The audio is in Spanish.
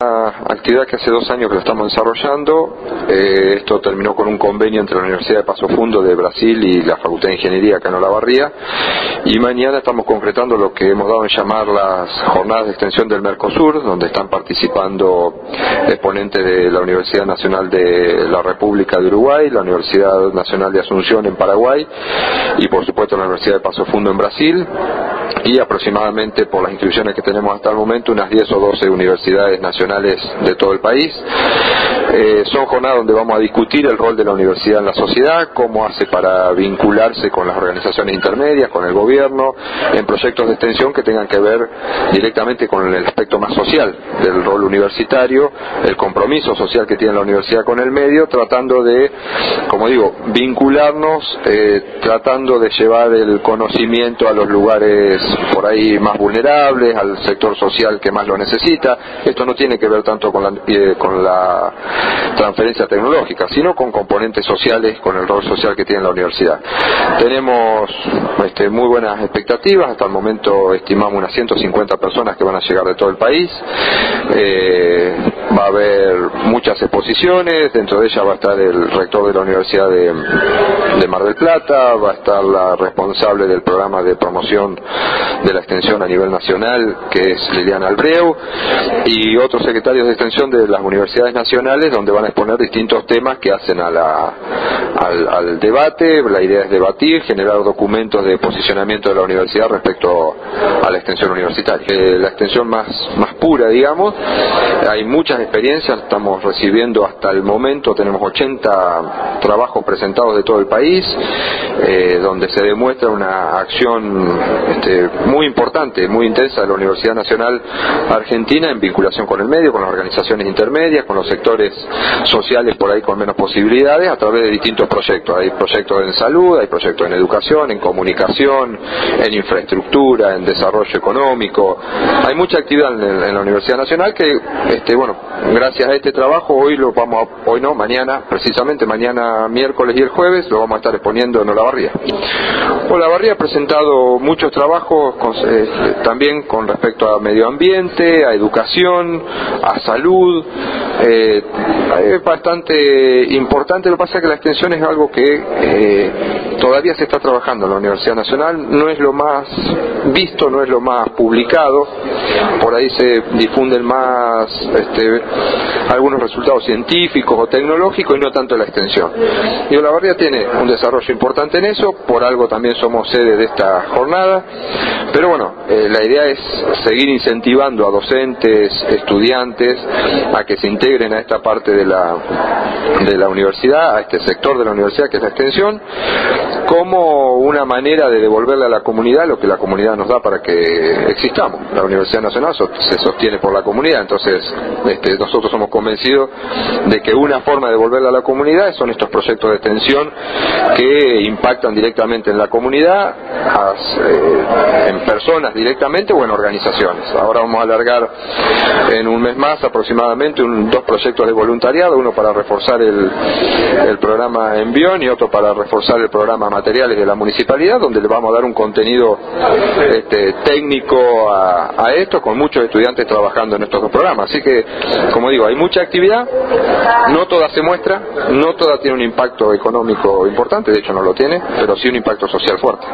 Actividad que hace dos años que lo estamos desarrollando. Eh, esto terminó con un convenio entre la Universidad de Paso Fundo de Brasil y la Facultad de Ingeniería acá en Olavarría. Y mañana estamos concretando lo que hemos dado en llamar las jornadas de extensión del Mercosur, donde están participando exponentes de la Universidad Nacional de la República de Uruguay, la Universidad Nacional de Asunción en Paraguay y por supuesto la Universidad de Paso Fundo en Brasil y aproximadamente por las inscripciones que tenemos hasta el momento unas 10 o 12 universidades nacionales de todo el país. Eh, son jornadas donde vamos a discutir el rol de la universidad en la sociedad, cómo hace para vincularse con las organizaciones intermedias, con el gobierno, en proyectos de extensión que tengan que ver directamente con el aspecto más social del rol universitario, el compromiso social que tiene la universidad con el medio, tratando de, como digo, vincularnos, eh, tratando de llevar el conocimiento a los lugares por ahí más vulnerables, al sector social que más lo necesita. Esto no tiene que ver tanto con la, eh, con la transferencia tecnológica, sino con componentes sociales, con el rol social que tiene la universidad. Tenemos este, muy buenas expectativas, hasta el momento estimamos unas 150 personas que van a llegar de todo el país. Eh, va a haber muchas exposiciones, dentro de ellas va a estar el rector de la Universidad de, de Mar del Plata, va a estar la responsable del programa de promoción de la extensión a nivel nacional, que es Liliana Albreu, y otros secretarios de extensión de las universidades nacionales, donde van a exponer distintos temas que hacen a la, al, al debate. La idea es debatir, generar documentos de posicionamiento de la universidad respecto a la extensión universitaria. La extensión más, más pura, digamos, hay muchas experiencias, estamos recibiendo hasta el momento, tenemos 80 trabajos presentados de todo el país, eh, donde se demuestra una acción este, muy importante, muy intensa de la Universidad Nacional Argentina en vinculación con el medio, con las organizaciones intermedias, con los sectores sociales por ahí con menos posibilidades, a través de distintos proyectos. Hay proyectos en salud, hay proyectos en educación, en comunicación, en infraestructura, en desarrollo económico. Hay mucha actividad en, la Universidad Nacional que, este, bueno, gracias a este trabajo hoy lo vamos a, hoy no, mañana, precisamente mañana miércoles y el jueves lo vamos a estar exponiendo en Olavarría. Olavarría ha presentado muchos trabajos con, eh, también con respecto a medio ambiente, a educación, a salud. Eh, es bastante importante, lo que pasa es que la extensión es algo que eh, todavía se está trabajando en la Universidad Nacional, no es lo más visto, no es lo más publicado, por ahí se difunden más este, algunos resultados científicos o tecnológicos y no tanto la extensión. Y Olavarría tiene un desarrollo importante en eso, por algo también somos sede de esta jornada, pero bueno, eh, la idea es seguir incentivando a docentes, estudiantes, a que se integren a esta parte de la, de la universidad, a este sector de la universidad que es la extensión, como una manera de devolverle a la comunidad lo que la comunidad nos da para que existamos. La Universidad Nacional se sostiene por la comunidad, entonces este, nosotros somos convencidos de que una forma de devolverle a la comunidad son estos proyectos de extensión que impactan directamente en la comunidad, eh, en personas directamente o en organizaciones. Ahora vamos a alargar en un mes más aproximadamente un, dos proyectos de voluntariado, uno para reforzar el, el programa Envión y otro para reforzar el programa Materiales de la Municipalidad, donde le vamos a dar un contenido este, técnico a, a esto, con muchos estudiantes trabajando en estos dos programas. Así que, como digo, hay mucha actividad, no toda se muestra, no toda tiene un impacto económico importante, de hecho no lo tiene, pero sí un impacto social fuerte.